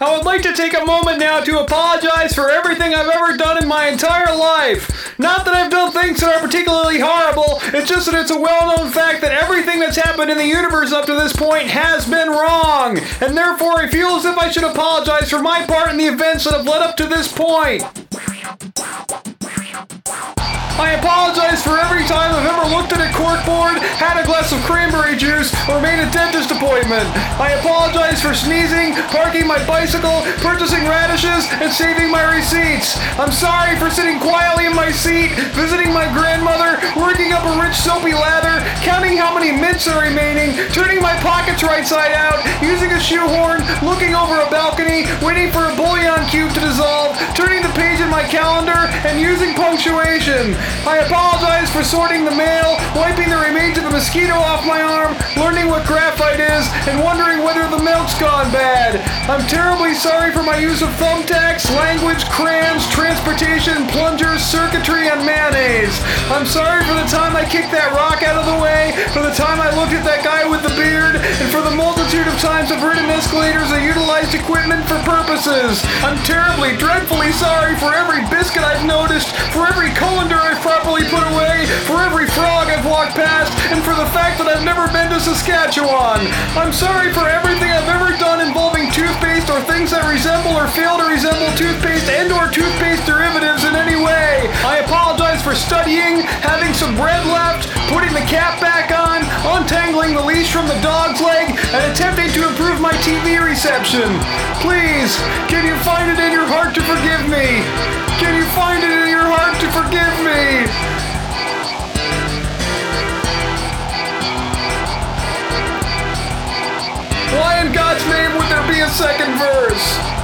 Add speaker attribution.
Speaker 1: like to take a moment now to apologize for everything I've ever done in my entire life. Not that I've done things that are particularly horrible, it's just that it's a well known fact that everything that's happened in the universe up to this point has been wrong. And therefore, I feel as if I should apologize for my part in the events that have led up to this point. I apologize for every time I've ever looked at a corkboard, had a glass of cranberry juice, or made a dentist appointment. I apologize for sneezing, parking my bicycle, purchasing radishes, and saving my receipts. I'm sorry for sitting quietly in my seat, visiting my grandmother, working up a rich soapy lather, counting how many mints are remaining, turning my pockets right side out, using a shoehorn, looking over a balcony, waiting for a bouillon cube to dissolve, turning the page in my calendar, and using punctuation. I apologize for sorting the mail, wiping the remains of a mosquito off my arm, learning what graphite is, and wondering whether the milk's gone bad. I'm terribly sorry for my use of thumbtacks, language, crayons, transportation, plungers, circuitry, and mayonnaise. I'm sorry for the time I kicked that rock out of the way, for the time I looked at that guy with the beard, and for the multitude of times I've ridden escalators that utilized equipment for purposes. I'm terribly, dreadfully sorry for every biscuit I've noticed, for every colander I've properly put away, for every frog I've walked past, that I've never been to Saskatchewan. I'm sorry for everything I've ever done involving toothpaste or things that resemble or fail to resemble toothpaste and or toothpaste derivatives in any way. I apologize for studying, having some bread left, putting the cap back on, untangling the leash from the dog's leg, and attempting to improve my TV reception. Please, can you find it in your heart to forgive me? Can you find it in your heart to forgive me? Why